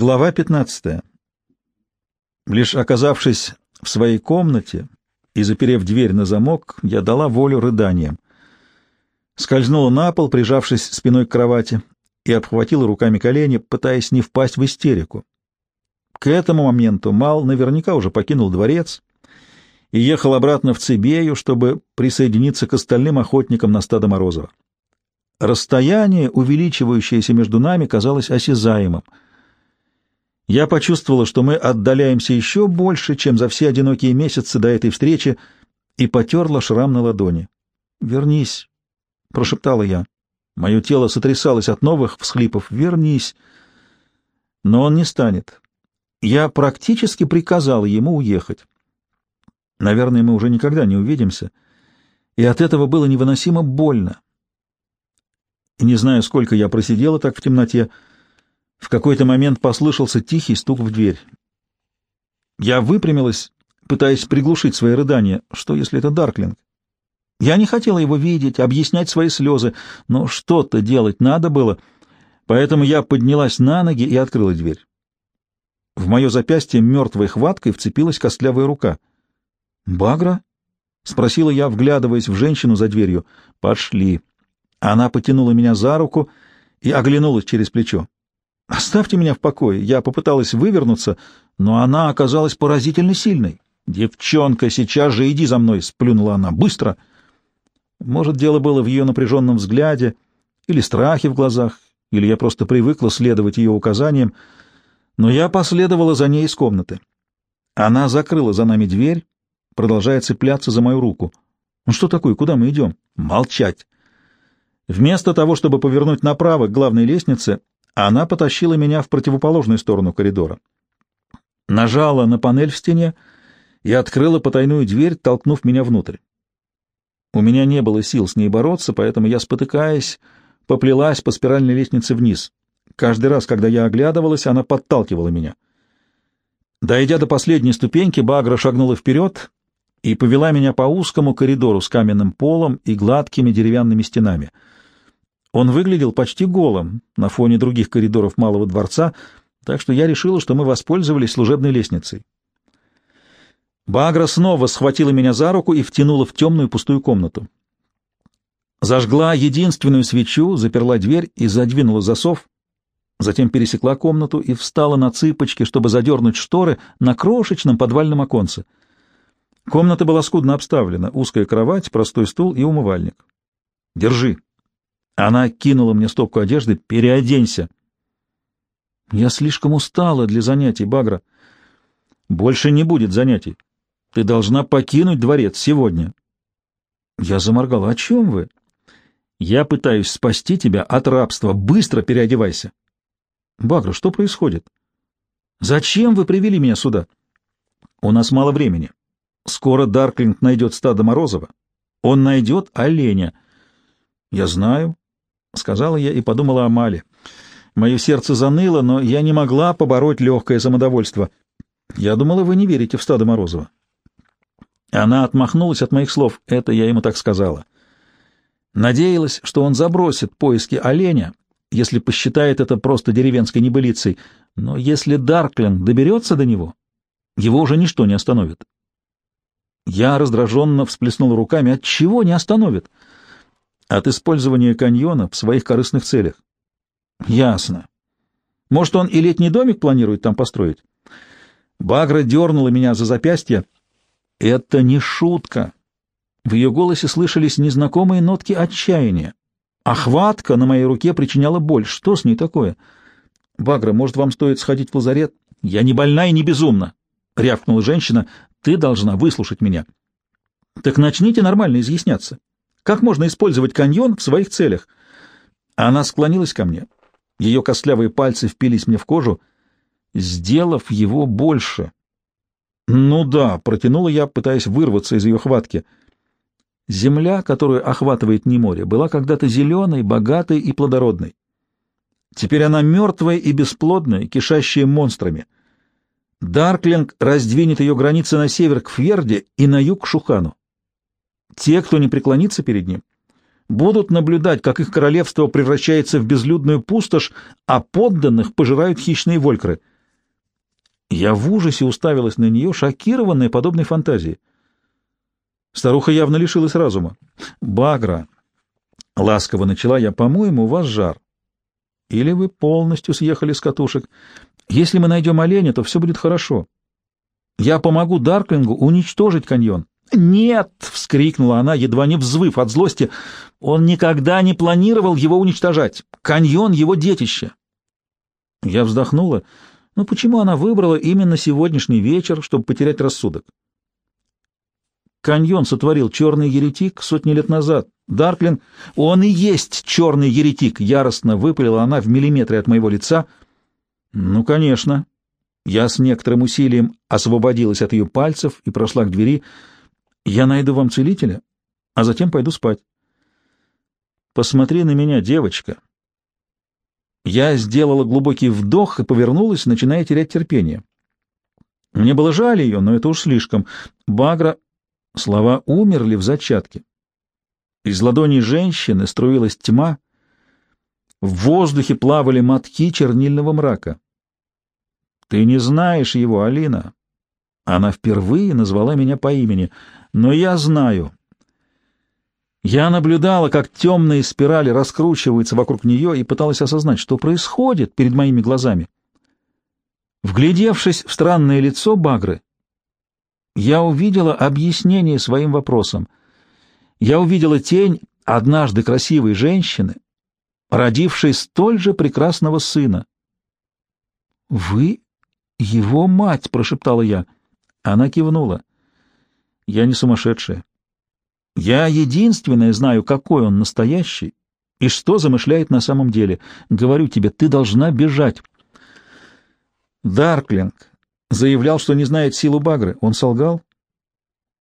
Глава 15. Лишь оказавшись в своей комнате и заперев дверь на замок, я дала волю рыданиям. Скользнула на пол, прижавшись спиной к кровати, и обхватила руками колени, пытаясь не впасть в истерику. К этому моменту Мал наверняка уже покинул дворец и ехал обратно в Цибею, чтобы присоединиться к остальным охотникам на стадо Морозова. Расстояние, увеличивающееся между нами, казалось осязаемым — я почувствовала, что мы отдаляемся еще больше, чем за все одинокие месяцы до этой встречи, и потерла шрам на ладони. «Вернись», — прошептала я. Мое тело сотрясалось от новых всхлипов. «Вернись». Но он не станет. Я практически приказала ему уехать. Наверное, мы уже никогда не увидимся, и от этого было невыносимо больно. Не знаю, сколько я просидела так в темноте, — в какой-то момент послышался тихий стук в дверь. Я выпрямилась, пытаясь приглушить свои рыдания. Что, если это Дарклинг? Я не хотела его видеть, объяснять свои слезы, но что-то делать надо было, поэтому я поднялась на ноги и открыла дверь. В мое запястье мертвой хваткой вцепилась костлявая рука. «Багра?» — спросила я, вглядываясь в женщину за дверью. «Пошли». Она потянула меня за руку и оглянулась через плечо. «Оставьте меня в покое!» Я попыталась вывернуться, но она оказалась поразительно сильной. «Девчонка, сейчас же иди за мной!» — сплюнула она. «Быстро!» Может, дело было в ее напряженном взгляде или страхе в глазах, или я просто привыкла следовать ее указаниям, но я последовала за ней из комнаты. Она закрыла за нами дверь, продолжая цепляться за мою руку. «Ну что такое? Куда мы идем?» «Молчать!» Вместо того, чтобы повернуть направо к главной лестнице, она потащила меня в противоположную сторону коридора. Нажала на панель в стене и открыла потайную дверь, толкнув меня внутрь. У меня не было сил с ней бороться, поэтому я, спотыкаясь, поплелась по спиральной лестнице вниз. Каждый раз, когда я оглядывалась, она подталкивала меня. Дойдя до последней ступеньки, Багра шагнула вперед и повела меня по узкому коридору с каменным полом и гладкими деревянными стенами — он выглядел почти голым на фоне других коридоров Малого дворца, так что я решила, что мы воспользовались служебной лестницей. Багра снова схватила меня за руку и втянула в темную пустую комнату. Зажгла единственную свечу, заперла дверь и задвинула засов, затем пересекла комнату и встала на цыпочки, чтобы задернуть шторы на крошечном подвальном оконце. Комната была скудно обставлена, узкая кровать, простой стул и умывальник. «Держи», она кинула мне стопку одежды. «Переоденься!» «Я слишком устала для занятий, Багра. Больше не будет занятий. Ты должна покинуть дворец сегодня». Я заморгал. «О чем вы?» «Я пытаюсь спасти тебя от рабства. Быстро переодевайся!» «Багра, что происходит?» «Зачем вы привели меня сюда?» «У нас мало времени. Скоро Дарклинг найдет стадо Морозова. Он найдет оленя». «Я знаю. — сказала я и подумала о Мале. Мое сердце заныло, но я не могла побороть легкое самодовольство. Я думала, вы не верите в стадо Морозова. Она отмахнулась от моих слов. Это я ему так сказала. Надеялась, что он забросит поиски оленя, если посчитает это просто деревенской небылицей. Но если Дарклин доберется до него, его уже ничто не остановит. Я раздраженно всплеснула руками. От чего не остановит? — от использования каньона в своих корыстных целях. Ясно. Может, он и летний домик планирует там построить? Багра дернула меня за запястье. Это не шутка. В ее голосе слышались незнакомые нотки отчаяния. Охватка на моей руке причиняла боль. Что с ней такое? Багра, может, вам стоит сходить в лазарет? Я не больна и не безумна, — рявкнула женщина. Ты должна выслушать меня. Так начните нормально изъясняться. Как можно использовать каньон в своих целях? Она склонилась ко мне. Ее костлявые пальцы впились мне в кожу, сделав его больше. Ну да, протянула я, пытаясь вырваться из ее хватки. Земля, которую охватывает не море, была когда-то зеленой, богатой и плодородной. Теперь она мертвая и бесплодная, кишащая монстрами. Дарклинг раздвинет ее границы на север к Фьерде и на юг к Шухану. Те, кто не преклонится перед ним, будут наблюдать, как их королевство превращается в безлюдную пустошь, а подданных пожирают хищные волькры. Я в ужасе уставилась на нее, шокированная подобной фантазией. Старуха явно лишилась разума. «Багра», — ласково начала я, — «по-моему, у вас жар. Или вы полностью съехали с катушек. Если мы найдем оленя, то все будет хорошо. Я помогу Дарклингу уничтожить каньон». «Нет!» — вскрикнула она, едва не взвыв от злости. «Он никогда не планировал его уничтожать. Каньон — его детище». Я вздохнула. Ну почему она выбрала именно сегодняшний вечер, чтобы потерять рассудок? Каньон сотворил черный еретик сотни лет назад. Дарклин, он и есть черный еретик, яростно выпалила она в миллиметре от моего лица. Ну, конечно. Я с некоторым усилием освободилась от ее пальцев и прошла к двери. Я найду вам целителя, а затем пойду спать. Посмотри на меня, девочка. Я сделала глубокий вдох и повернулась, начиная терять терпение. Мне было жаль ее, но это уж слишком. Багра... Слова умерли в зачатке. Из ладоней женщины струилась тьма. В воздухе плавали мотки чернильного мрака. «Ты не знаешь его, Алина». Она впервые назвала меня по имени. «Но я знаю». Я наблюдала, как темные спирали раскручиваются вокруг нее и пыталась осознать, что происходит перед моими глазами. Вглядевшись в странное лицо Багры, я увидела объяснение своим вопросам. Я увидела тень однажды красивой женщины, родившей столь же прекрасного сына. «Вы его мать!» — прошептала я. Она кивнула. «Я не сумасшедшая. Я единственное знаю, какой он настоящий и что замышляет на самом деле. Говорю тебе, ты должна бежать». Дарклинг заявлял, что не знает силу Багры. Он солгал?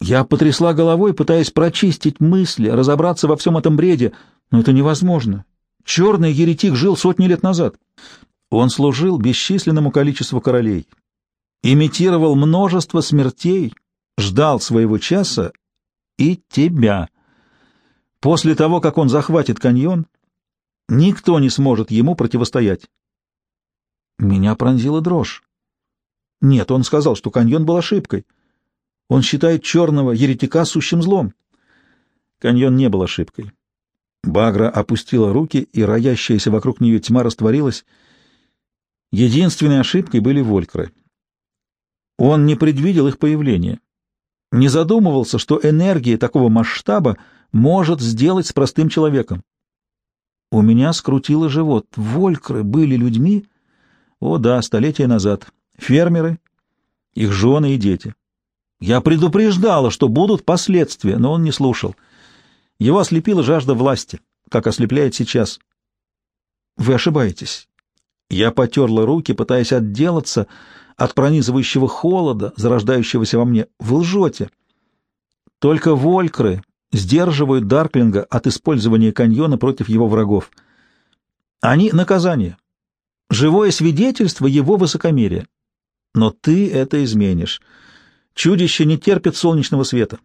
Я потрясла головой, пытаясь прочистить мысли, разобраться во всем этом бреде, но это невозможно. Черный еретик жил сотни лет назад. Он служил бесчисленному количеству королей, имитировал множество смертей, ждал своего часа и тебя. После того, как он захватит каньон, никто не сможет ему противостоять. Меня пронзила дрожь. Нет, он сказал, что каньон был ошибкой. Он считает черного еретика сущим злом. Каньон не был ошибкой. Багра опустила руки, и роящаяся вокруг нее тьма растворилась. Единственной ошибкой были волькры. Он не предвидел их появления. Не задумывался, что энергия такого масштаба может сделать с простым человеком. У меня скрутило живот. Волькры были людьми? О да, столетия назад фермеры, их жены и дети. Я предупреждала, что будут последствия, но он не слушал. Его ослепила жажда власти, как ослепляет сейчас. Вы ошибаетесь. Я потерла руки, пытаясь отделаться от пронизывающего холода, зарождающегося во мне. Вы лжете. Только волькры сдерживают Дарклинга от использования каньона против его врагов. Они — наказание. Живое свидетельство его высокомерия. Но ты это изменишь. Чудище не терпит солнечного света.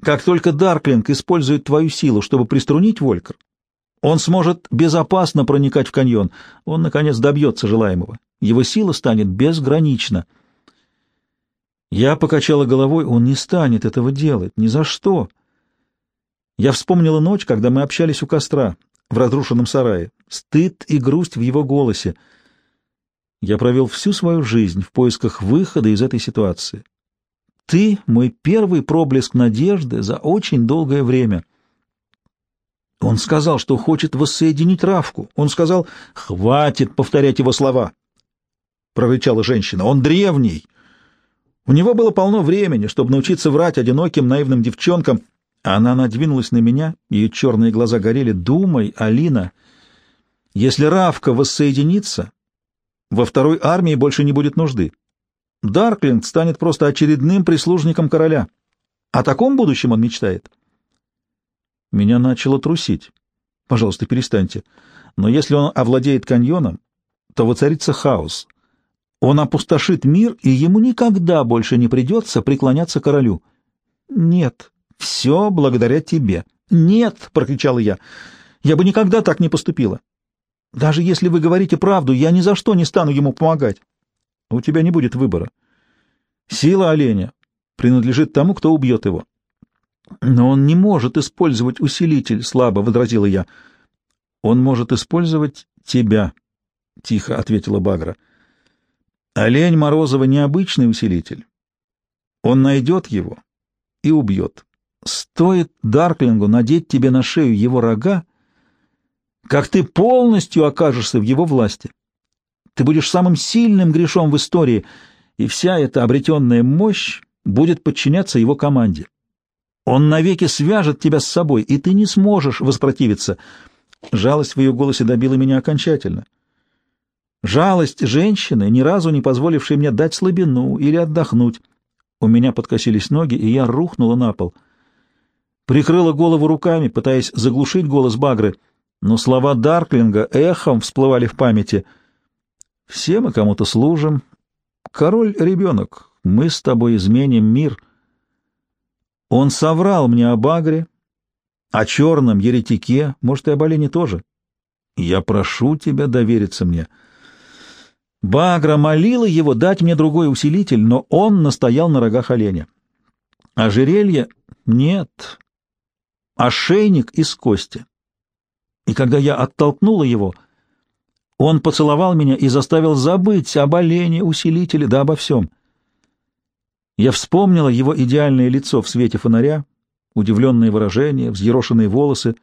Как только Дарклинг использует твою силу, чтобы приструнить Волькер, он сможет безопасно проникать в каньон. Он, наконец, добьется желаемого. Его сила станет безгранична. Я покачала головой, он не станет этого делать, ни за что. Я вспомнила ночь, когда мы общались у костра в разрушенном сарае. Стыд и грусть в его голосе — я провел всю свою жизнь в поисках выхода из этой ситуации. Ты — мой первый проблеск надежды за очень долгое время. Он сказал, что хочет воссоединить Равку. Он сказал, хватит повторять его слова. Прорычала женщина. Он древний. У него было полно времени, чтобы научиться врать одиноким наивным девчонкам. Она надвинулась на меня, ее черные глаза горели. Думай, Алина, если Равка воссоединится, во второй армии больше не будет нужды. Дарклинг станет просто очередным прислужником короля. О таком будущем он мечтает. Меня начало трусить. Пожалуйста, перестаньте. Но если он овладеет каньоном, то воцарится хаос. Он опустошит мир, и ему никогда больше не придется преклоняться королю. Нет, все благодаря тебе. «Нет!» — прокричала я. «Я бы никогда так не поступила. Даже если вы говорите правду, я ни за что не стану ему помогать. У тебя не будет выбора. Сила оленя принадлежит тому, кто убьет его. Но он не может использовать усилитель, слабо возразила я. Он может использовать тебя, тихо ответила Багра. Олень Морозова необычный усилитель. Он найдет его и убьет. Стоит Дарклингу надеть тебе на шею его рога, как ты полностью окажешься в его власти. Ты будешь самым сильным грешом в истории, и вся эта обретенная мощь будет подчиняться его команде. Он навеки свяжет тебя с собой, и ты не сможешь воспротивиться. Жалость в ее голосе добила меня окончательно. Жалость женщины, ни разу не позволившей мне дать слабину или отдохнуть. У меня подкосились ноги, и я рухнула на пол. Прикрыла голову руками, пытаясь заглушить голос Багры, но слова Дарклинга эхом всплывали в памяти. «Все мы кому-то служим. Король — ребенок. Мы с тобой изменим мир». Он соврал мне о Багре, о черном еретике, может, и об олене тоже. Я прошу тебя довериться мне». Багра молила его дать мне другой усилитель, но он настоял на рогах оленя. Ожерелье — нет. Ошейник из кости. И когда я оттолкнула его, он поцеловал меня и заставил забыть об олене, усилителе, да обо всем. Я вспомнила его идеальное лицо в свете фонаря, удивленные выражения, взъерошенные волосы.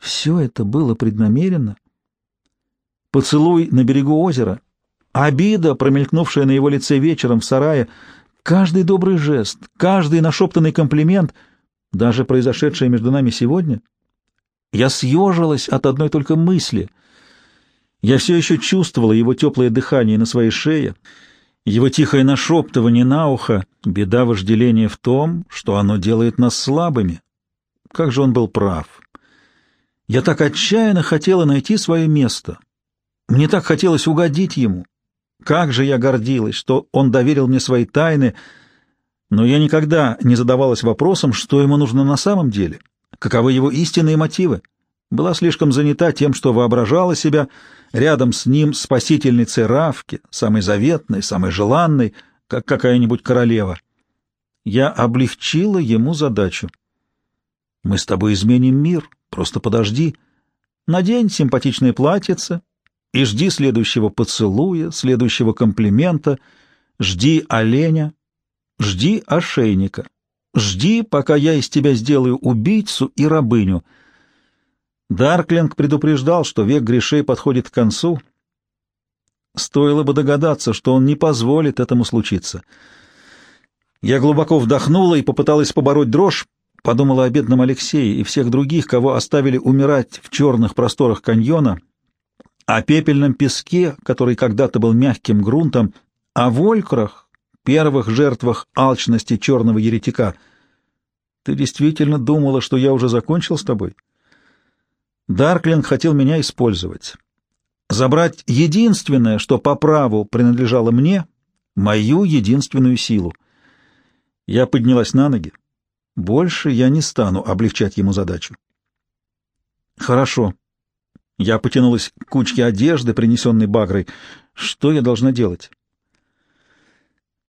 Все это было преднамеренно. Поцелуй на берегу озера — Обида, промелькнувшая на его лице вечером в сарае, каждый добрый жест, каждый нашептанный комплимент, даже произошедшее между нами сегодня. Я съежилась от одной только мысли. Я все еще чувствовала его теплое дыхание на своей шее, его тихое нашептывание на ухо, беда вожделения в том, что оно делает нас слабыми. Как же он был прав. Я так отчаянно хотела найти свое место. Мне так хотелось угодить ему. Как же я гордилась, что он доверил мне свои тайны, но я никогда не задавалась вопросом, что ему нужно на самом деле, каковы его истинные мотивы. Была слишком занята тем, что воображала себя рядом с ним спасительницей Равки, самой заветной, самой желанной, как какая-нибудь королева. Я облегчила ему задачу. «Мы с тобой изменим мир, просто подожди. Надень симпатичное платьице, и жди следующего поцелуя, следующего комплимента, жди оленя, жди ошейника, жди, пока я из тебя сделаю убийцу и рабыню. Дарклинг предупреждал, что век грешей подходит к концу. Стоило бы догадаться, что он не позволит этому случиться. Я глубоко вдохнула и попыталась побороть дрожь, подумала о бедном Алексее и всех других, кого оставили умирать в черных просторах каньона — о пепельном песке, который когда-то был мягким грунтом, о волькрах, первых жертвах алчности черного еретика. Ты действительно думала, что я уже закончил с тобой? Дарклинг хотел меня использовать. Забрать единственное, что по праву принадлежало мне, мою единственную силу. Я поднялась на ноги. Больше я не стану облегчать ему задачу. Хорошо, я потянулась к кучке одежды, принесенной Багрой. Что я должна делать?